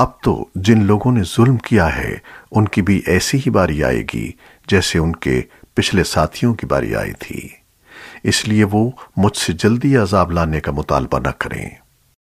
اب تو جن لوگوں نے ظلم کیا ہے، ان کی بھی ایسی ہی باری آئے گی جیسے ان کے پچھلے ساتھیوں کی باری آئی تھی۔ اس لیے وہ مجھ سے جلدی عذاب لانے کا مطالبہ نہ کریں۔